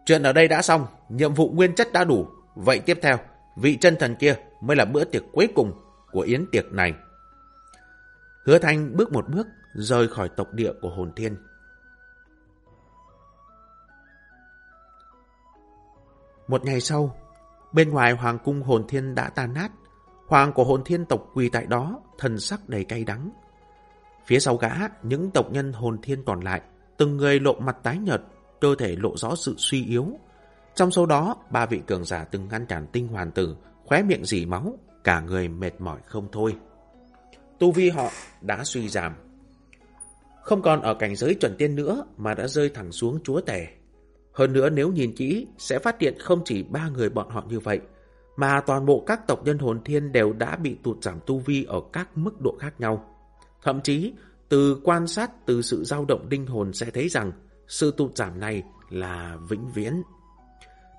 Chuyện ở đây đã xong, nhiệm vụ nguyên chất đã đủ. Vậy tiếp theo, vị chân thần kia mới là bữa tiệc cuối cùng của yến tiệc này. Hứa Thanh bước một bước, rời khỏi tộc địa của hồn thiên. Một ngày sau, bên ngoài hoàng cung hồn thiên đã tan nát. Hoàng của hồn thiên tộc quỳ tại đó, thần sắc đầy cay đắng. Phía sau gã, những tộc nhân hồn thiên còn lại, từng người lộ mặt tái nhợt, cơ thể lộ rõ sự suy yếu. Trong số đó, ba vị cường giả từng ngăn cản tinh hoàn tử, khóe miệng dì máu, cả người mệt mỏi không thôi. Tu vi họ đã suy giảm. không còn ở cảnh giới chuẩn tiên nữa mà đã rơi thẳng xuống chúa tể. Hơn nữa nếu nhìn kỹ sẽ phát hiện không chỉ ba người bọn họ như vậy, mà toàn bộ các tộc nhân hồn thiên đều đã bị tụt giảm tu vi ở các mức độ khác nhau. Thậm chí, từ quan sát từ sự dao động linh hồn sẽ thấy rằng sự tụt giảm này là vĩnh viễn.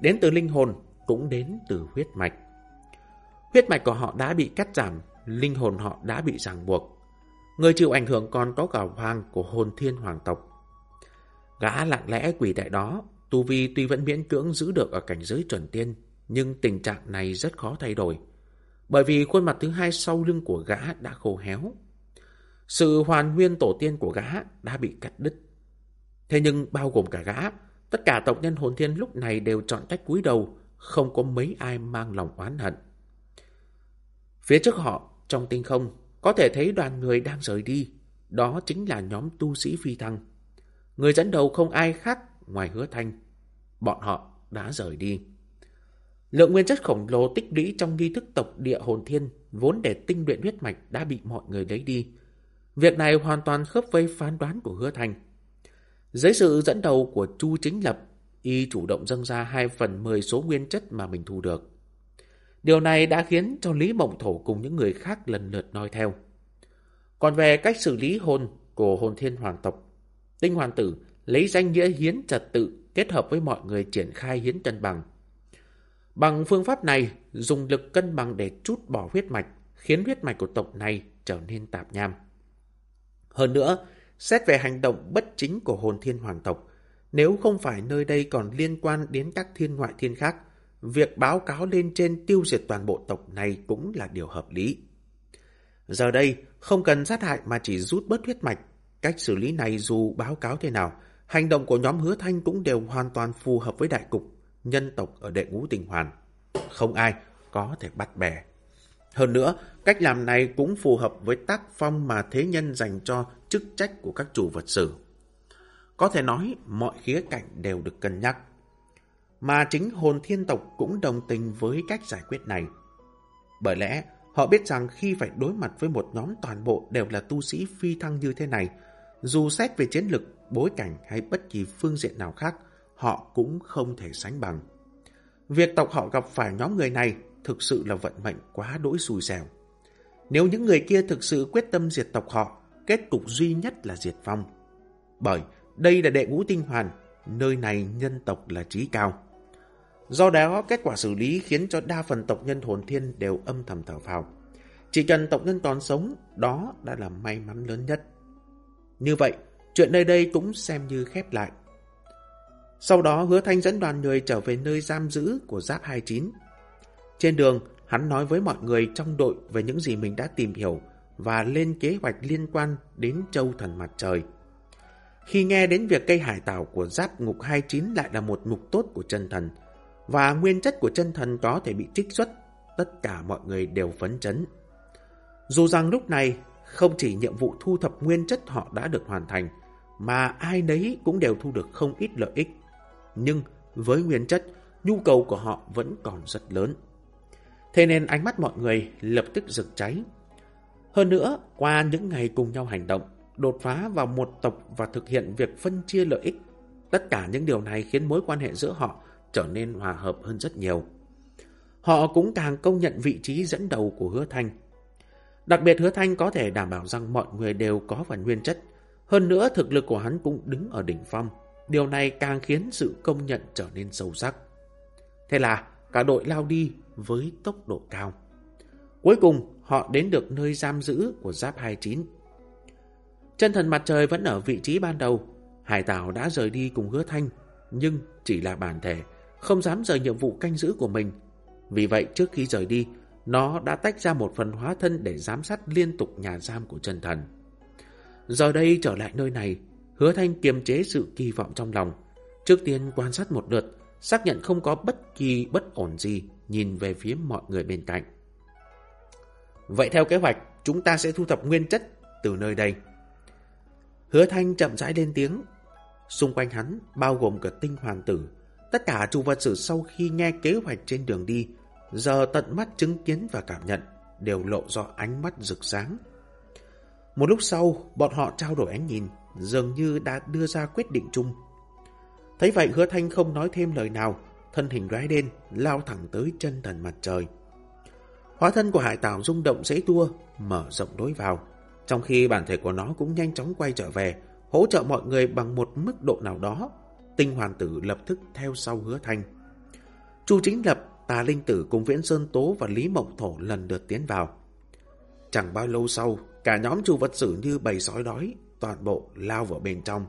Đến từ linh hồn cũng đến từ huyết mạch. Huyết mạch của họ đã bị cắt giảm, linh hồn họ đã bị ràng buộc. Người chịu ảnh hưởng còn có cả hoàng của hồn thiên hoàng tộc. Gã lặng lẽ quỷ tại đó, tu vi tuy vẫn miễn cưỡng giữ được ở cảnh giới chuẩn tiên, nhưng tình trạng này rất khó thay đổi. Bởi vì khuôn mặt thứ hai sau lưng của gã đã khô héo. Sự hoàn nguyên tổ tiên của gã đã bị cắt đứt. Thế nhưng bao gồm cả gã, tất cả tộc nhân hồn thiên lúc này đều chọn cách cúi đầu, không có mấy ai mang lòng oán hận. Phía trước họ, trong tinh không, có thể thấy đoàn người đang rời đi. Đó chính là nhóm tu sĩ phi thăng. Người dẫn đầu không ai khác ngoài hứa thanh. Bọn họ đã rời đi. Lượng nguyên chất khổng lồ tích lũy trong nghi thức tộc địa hồn thiên vốn để tinh luyện huyết mạch đã bị mọi người lấy đi. Việc này hoàn toàn khớp với phán đoán của hứa thành. Dưới sự dẫn đầu của Chu Chính Lập, y chủ động dâng ra 2 phần 10 số nguyên chất mà mình thu được. Điều này đã khiến cho Lý Mộng Thổ cùng những người khác lần lượt nói theo. Còn về cách xử lý hồn của hồn thiên hoàng tộc, Tinh hoàng Tử lấy danh nghĩa hiến trật tự kết hợp với mọi người triển khai hiến cân bằng. Bằng phương pháp này, dùng lực cân bằng để chút bỏ huyết mạch, khiến huyết mạch của tộc này trở nên tạp nham. Hơn nữa, xét về hành động bất chính của hồn thiên hoàng tộc, nếu không phải nơi đây còn liên quan đến các thiên ngoại thiên khác, việc báo cáo lên trên tiêu diệt toàn bộ tộc này cũng là điều hợp lý. Giờ đây, không cần sát hại mà chỉ rút bớt huyết mạch. Cách xử lý này dù báo cáo thế nào, hành động của nhóm hứa thanh cũng đều hoàn toàn phù hợp với đại cục, nhân tộc ở đệ ngũ tình hoàn. Không ai có thể bắt bẻ. Hơn nữa, cách làm này cũng phù hợp với tác phong mà thế nhân dành cho chức trách của các chủ vật sử. Có thể nói, mọi khía cạnh đều được cân nhắc mà chính hồn thiên tộc cũng đồng tình với cách giải quyết này. Bởi lẽ, họ biết rằng khi phải đối mặt với một nhóm toàn bộ đều là tu sĩ phi thăng như thế này, dù xét về chiến lực, bối cảnh hay bất kỳ phương diện nào khác, họ cũng không thể sánh bằng. Việc tộc họ gặp phải nhóm người này thực sự là vận mệnh quá đỗi xui xẻo. Nếu những người kia thực sự quyết tâm diệt tộc họ, kết cục duy nhất là diệt vong. Bởi đây là đệ ngũ tinh hoàn, nơi này nhân tộc là trí cao. Do đó, kết quả xử lý khiến cho đa phần tộc nhân hồn thiên đều âm thầm thở phào. Chỉ cần tộc nhân còn sống, đó đã là may mắn lớn nhất. Như vậy, chuyện nơi đây cũng xem như khép lại. Sau đó hứa thanh dẫn đoàn người trở về nơi giam giữ của Giáp 29. Trên đường, hắn nói với mọi người trong đội về những gì mình đã tìm hiểu và lên kế hoạch liên quan đến châu thần mặt trời. Khi nghe đến việc cây hải tảo của Giáp ngục 29 lại là một ngục tốt của chân thần, và nguyên chất của chân thần có thể bị trích xuất, tất cả mọi người đều phấn chấn. Dù rằng lúc này, không chỉ nhiệm vụ thu thập nguyên chất họ đã được hoàn thành, mà ai nấy cũng đều thu được không ít lợi ích. Nhưng với nguyên chất, nhu cầu của họ vẫn còn rất lớn. Thế nên ánh mắt mọi người lập tức rực cháy. Hơn nữa, qua những ngày cùng nhau hành động, đột phá vào một tộc và thực hiện việc phân chia lợi ích, tất cả những điều này khiến mối quan hệ giữa họ trở nên hòa hợp hơn rất nhiều. Họ cũng càng công nhận vị trí dẫn đầu của hứa thanh. Đặc biệt hứa thanh có thể đảm bảo rằng mọi người đều có phần nguyên chất. Hơn nữa thực lực của hắn cũng đứng ở đỉnh phong. Điều này càng khiến sự công nhận trở nên sâu sắc. Thế là cả đội lao đi với tốc độ cao. Cuối cùng họ đến được nơi giam giữ của Giáp 29. Chân thần mặt trời vẫn ở vị trí ban đầu. Hải Tảo đã rời đi cùng hứa thanh, nhưng chỉ là bản thể không dám rời nhiệm vụ canh giữ của mình. Vì vậy trước khi rời đi, nó đã tách ra một phần hóa thân để giám sát liên tục nhà giam của chân thần. Giờ đây trở lại nơi này, hứa thanh kiềm chế sự kỳ vọng trong lòng. Trước tiên quan sát một lượt, xác nhận không có bất kỳ bất ổn gì, nhìn về phía mọi người bên cạnh. Vậy theo kế hoạch, chúng ta sẽ thu thập nguyên chất từ nơi đây. Hứa thanh chậm rãi lên tiếng. Xung quanh hắn, bao gồm cả tinh hoàng tử, Tất cả chủ vật sử sau khi nghe kế hoạch trên đường đi, giờ tận mắt chứng kiến và cảm nhận, đều lộ rõ ánh mắt rực sáng. Một lúc sau, bọn họ trao đổi ánh nhìn, dường như đã đưa ra quyết định chung. Thấy vậy hứa thanh không nói thêm lời nào, thân hình rái đen, lao thẳng tới chân thần mặt trời. Hóa thân của hải tảo rung động dễ tua, mở rộng đối vào, trong khi bản thể của nó cũng nhanh chóng quay trở về, hỗ trợ mọi người bằng một mức độ nào đó. Tinh hoàng tử lập tức theo sau hứa thanh. Chu chính lập, tà linh tử cùng Viễn Sơn Tố và Lý Mộng Thổ lần lượt tiến vào. Chẳng bao lâu sau, cả nhóm chu vật sử như bầy sói đói, toàn bộ lao vào bên trong.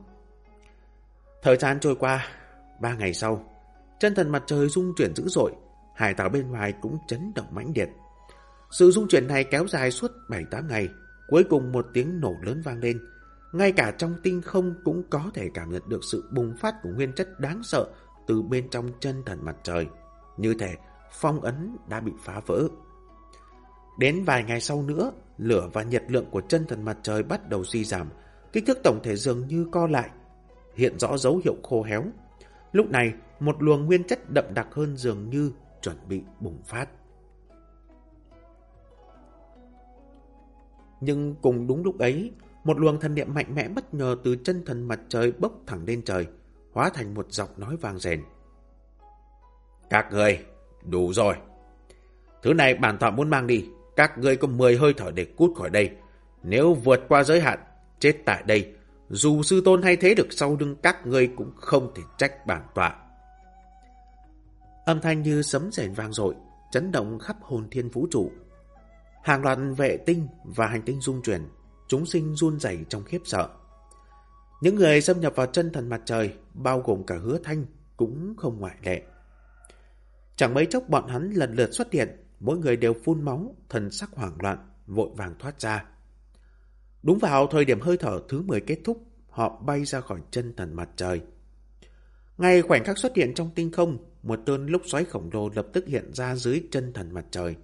Thời gian trôi qua, ba ngày sau, chân thần mặt trời rung chuyển dữ dội, hải tảo bên ngoài cũng chấn động mãnh liệt. Sự rung chuyển này kéo dài suốt 7-8 ngày, cuối cùng một tiếng nổ lớn vang lên. Ngay cả trong tinh không cũng có thể cảm nhận được sự bùng phát của nguyên chất đáng sợ từ bên trong chân thần mặt trời. Như thể phong ấn đã bị phá vỡ. Đến vài ngày sau nữa, lửa và nhiệt lượng của chân thần mặt trời bắt đầu suy giảm, kích thước tổng thể dường như co lại, hiện rõ dấu hiệu khô héo. Lúc này, một luồng nguyên chất đậm đặc hơn dường như chuẩn bị bùng phát. Nhưng cùng đúng lúc ấy, một luồng thần niệm mạnh mẽ bất ngờ từ chân thần mặt trời bốc thẳng lên trời, hóa thành một giọng nói vàng rền. Các người, đủ rồi. Thứ này bản tọa muốn mang đi, các ngươi có 10 hơi thở để cút khỏi đây. Nếu vượt qua giới hạn, chết tại đây, dù sư tôn hay thế được sau lưng các ngươi cũng không thể trách bản tọa. Âm thanh như sấm rền vang dội, chấn động khắp hồn thiên vũ trụ. Hàng loạt vệ tinh và hành tinh dung chuyển, chúng sinh run rẩy trong khiếp sợ. Những người xâm nhập vào chân thần mặt trời, bao gồm cả hứa thanh, cũng không ngoại lệ. Chẳng mấy chốc bọn hắn lần lượt xuất hiện, mỗi người đều phun máu, thần sắc hoảng loạn, vội vàng thoát ra. Đúng vào thời điểm hơi thở thứ 10 kết thúc, họ bay ra khỏi chân thần mặt trời. Ngay khoảnh khắc xuất hiện trong tinh không, một cơn lốc xoáy khổng lồ lập tức hiện ra dưới chân thần mặt trời.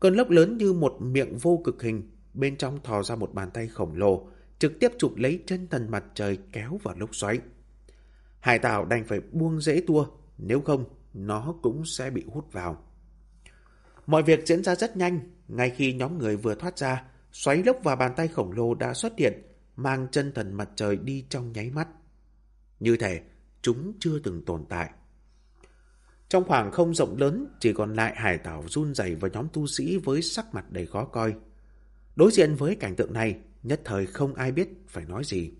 Cơn lốc lớn như một miệng vô cực hình, bên trong thò ra một bàn tay khổng lồ, trực tiếp chụp lấy chân thần mặt trời kéo vào lốc xoáy. Hải tảo đành phải buông dễ tua, nếu không, nó cũng sẽ bị hút vào. Mọi việc diễn ra rất nhanh, ngay khi nhóm người vừa thoát ra, xoáy lốc và bàn tay khổng lồ đã xuất hiện, mang chân thần mặt trời đi trong nháy mắt. Như thể chúng chưa từng tồn tại. Trong khoảng không rộng lớn, chỉ còn lại hải tảo run rẩy và nhóm tu sĩ với sắc mặt đầy khó coi. Đối diện với cảnh tượng này, nhất thời không ai biết phải nói gì.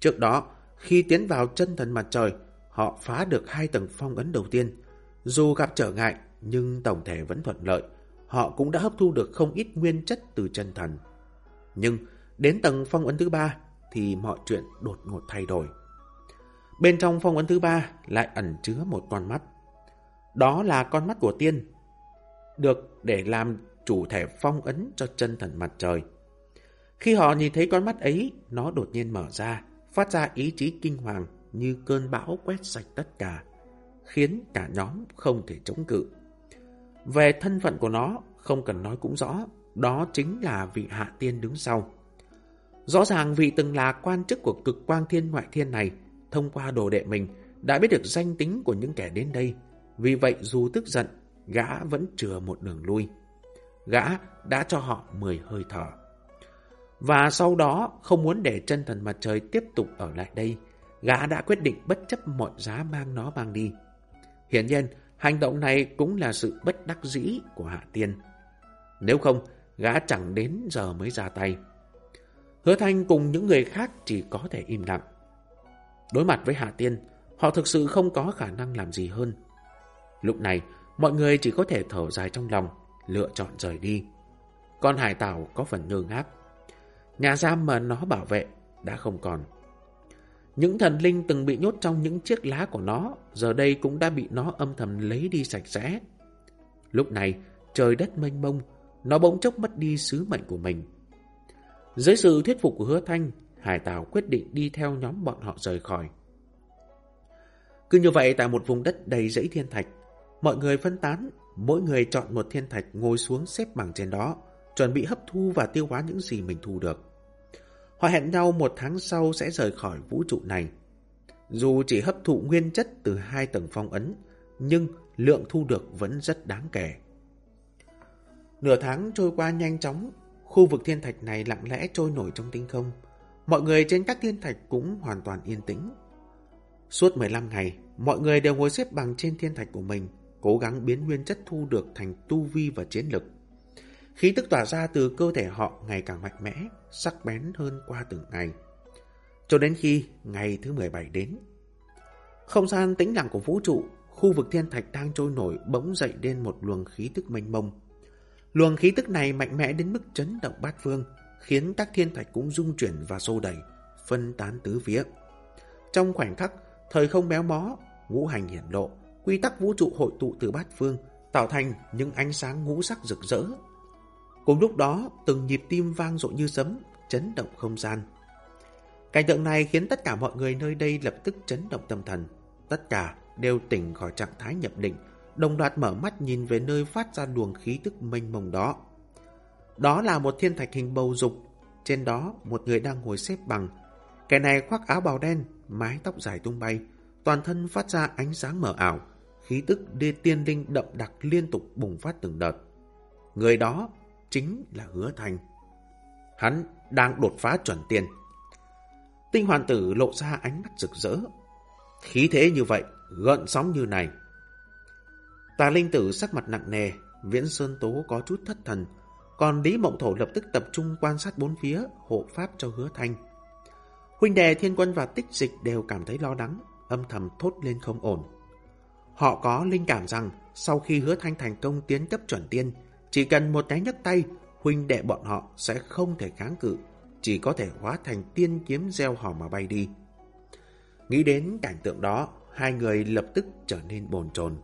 Trước đó, khi tiến vào chân thần mặt trời, họ phá được hai tầng phong ấn đầu tiên. Dù gặp trở ngại, nhưng tổng thể vẫn thuận lợi. Họ cũng đã hấp thu được không ít nguyên chất từ chân thần. Nhưng đến tầng phong ấn thứ ba thì mọi chuyện đột ngột thay đổi. Bên trong phong ấn thứ ba lại ẩn chứa một con mắt. Đó là con mắt của tiên, được để làm chủ thể phong ấn cho chân thần mặt trời. Khi họ nhìn thấy con mắt ấy, nó đột nhiên mở ra, phát ra ý chí kinh hoàng như cơn bão quét sạch tất cả, khiến cả nhóm không thể chống cự. Về thân phận của nó, không cần nói cũng rõ, đó chính là vị hạ tiên đứng sau. Rõ ràng vị từng là quan chức của cực quang thiên ngoại thiên này, thông qua đồ đệ mình, đã biết được danh tính của những kẻ đến đây. Vì vậy dù tức giận, gã vẫn chừa một đường lui. Gã đã cho họ 10 hơi thở. Và sau đó, không muốn để chân thần mặt trời tiếp tục ở lại đây, gã đã quyết định bất chấp mọi giá mang nó mang đi. Hiển nhiên, hành động này cũng là sự bất đắc dĩ của Hạ Tiên. Nếu không, gã chẳng đến giờ mới ra tay. Hứa Thanh cùng những người khác chỉ có thể im lặng. Đối mặt với Hạ Tiên, họ thực sự không có khả năng làm gì hơn. Lúc này, mọi người chỉ có thể thở dài trong lòng, lựa chọn rời đi. Con hải tảo có phần ngơ ngác. Nhà giam mà nó bảo vệ đã không còn. Những thần linh từng bị nhốt trong những chiếc lá của nó, giờ đây cũng đã bị nó âm thầm lấy đi sạch sẽ. Lúc này, trời đất mênh mông, nó bỗng chốc mất đi sứ mệnh của mình. Dưới sự thuyết phục của hứa thanh, Hải Tào quyết định đi theo nhóm bọn họ rời khỏi. Cứ như vậy tại một vùng đất đầy dãy thiên thạch, mọi người phân tán, mỗi người chọn một thiên thạch ngồi xuống xếp bằng trên đó, chuẩn bị hấp thu và tiêu hóa những gì mình thu được. Họ hẹn nhau một tháng sau sẽ rời khỏi vũ trụ này. Dù chỉ hấp thụ nguyên chất từ hai tầng phong ấn, nhưng lượng thu được vẫn rất đáng kể. Nửa tháng trôi qua nhanh chóng, khu vực thiên thạch này lặng lẽ trôi nổi trong tinh không. Mọi người trên các thiên thạch cũng hoàn toàn yên tĩnh. Suốt 15 ngày, mọi người đều ngồi xếp bằng trên thiên thạch của mình, cố gắng biến nguyên chất thu được thành tu vi và chiến lực. Khí tức tỏa ra từ cơ thể họ ngày càng mạnh mẽ, sắc bén hơn qua từng ngày. Cho đến khi ngày thứ 17 đến. Không gian tĩnh lặng của vũ trụ, khu vực thiên thạch đang trôi nổi bỗng dậy lên một luồng khí tức mênh mông. Luồng khí tức này mạnh mẽ đến mức chấn động bát phương, khiến các thiên thạch cũng rung chuyển và xô đẩy, phân tán tứ phía. Trong khoảnh khắc, thời không béo mó, ngũ hành hiển lộ, quy tắc vũ trụ hội tụ từ bát phương, tạo thành những ánh sáng ngũ sắc rực rỡ. Cùng lúc đó, từng nhịp tim vang rộn như sấm, chấn động không gian. Cảnh tượng này khiến tất cả mọi người nơi đây lập tức chấn động tâm thần. Tất cả đều tỉnh khỏi trạng thái nhập định, đồng loạt mở mắt nhìn về nơi phát ra luồng khí tức mênh mông đó. Đó là một thiên thạch hình bầu dục, trên đó một người đang ngồi xếp bằng. Kẻ này khoác áo bào đen, mái tóc dài tung bay, toàn thân phát ra ánh sáng mờ ảo, khí tức đê tiên linh đậm đặc liên tục bùng phát từng đợt. Người đó chính là Hứa Thành. Hắn đang đột phá chuẩn tiên. Tinh hoàn tử lộ ra ánh mắt rực rỡ. Khí thế như vậy, gợn sóng như này. Tà linh tử sắc mặt nặng nề, Viễn Sơn Tố có chút thất thần, còn Lý Mộng Thổ lập tức tập trung quan sát bốn phía, hộ pháp cho hứa thanh. Huynh đệ thiên quân và tích dịch đều cảm thấy lo lắng, âm thầm thốt lên không ổn. Họ có linh cảm rằng sau khi hứa thanh thành công tiến cấp chuẩn tiên, chỉ cần một cái nhấc tay, huynh đệ bọn họ sẽ không thể kháng cự, chỉ có thể hóa thành tiên kiếm gieo hò mà bay đi. Nghĩ đến cảnh tượng đó, hai người lập tức trở nên bồn chồn.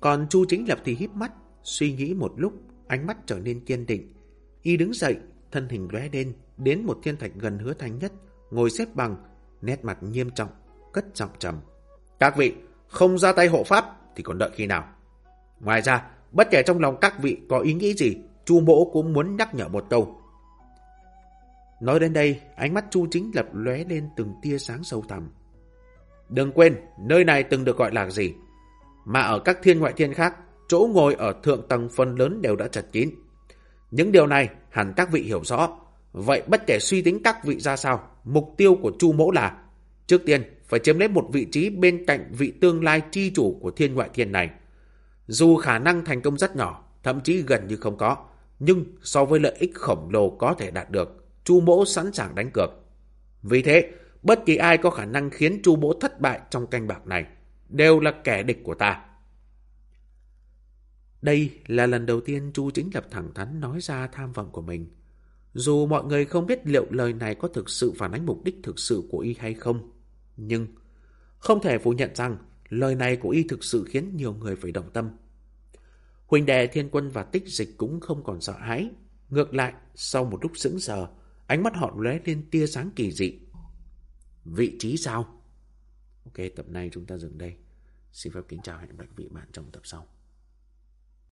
Còn Chu Chính Lập thì híp mắt, suy nghĩ một lúc, ánh mắt trở nên kiên định. Y đứng dậy, thân hình lóe lên, đến một thiên thạch gần hứa thanh nhất, ngồi xếp bằng, nét mặt nghiêm trọng, cất giọng trầm. Các vị, không ra tay hộ pháp thì còn đợi khi nào? Ngoài ra, bất kể trong lòng các vị có ý nghĩ gì, Chu Mỗ cũng muốn nhắc nhở một câu. Nói đến đây, ánh mắt Chu Chính Lập lóe lên từng tia sáng sâu thẳm. Đừng quên, nơi này từng được gọi là gì? Mà ở các thiên ngoại thiên khác, chỗ ngồi ở thượng tầng phần lớn đều đã chật kín. Những điều này hẳn các vị hiểu rõ. Vậy bất kể suy tính các vị ra sao, mục tiêu của Chu Mỗ là trước tiên phải chiếm lấy một vị trí bên cạnh vị tương lai chi chủ của thiên ngoại thiên này. Dù khả năng thành công rất nhỏ, thậm chí gần như không có, nhưng so với lợi ích khổng lồ có thể đạt được, Chu Mỗ sẵn sàng đánh cược. Vì thế, bất kỳ ai có khả năng khiến Chu Mỗ thất bại trong canh bạc này đều là kẻ địch của ta. Đây là lần đầu tiên Chu Chính Lập thẳng thắn nói ra tham vọng của mình. Dù mọi người không biết liệu lời này có thực sự phản ánh mục đích thực sự của y hay không, nhưng không thể phủ nhận rằng lời này của y thực sự khiến nhiều người phải động tâm. Huỳnh đệ thiên quân và tích dịch cũng không còn sợ hãi. Ngược lại, sau một lúc sững sờ, ánh mắt họ lóe lên tia sáng kỳ dị. Vị trí sao? Ok, tập này chúng ta dừng đây. Xin phép kính chào hẹn gặp lại vị bạn trong tập sau.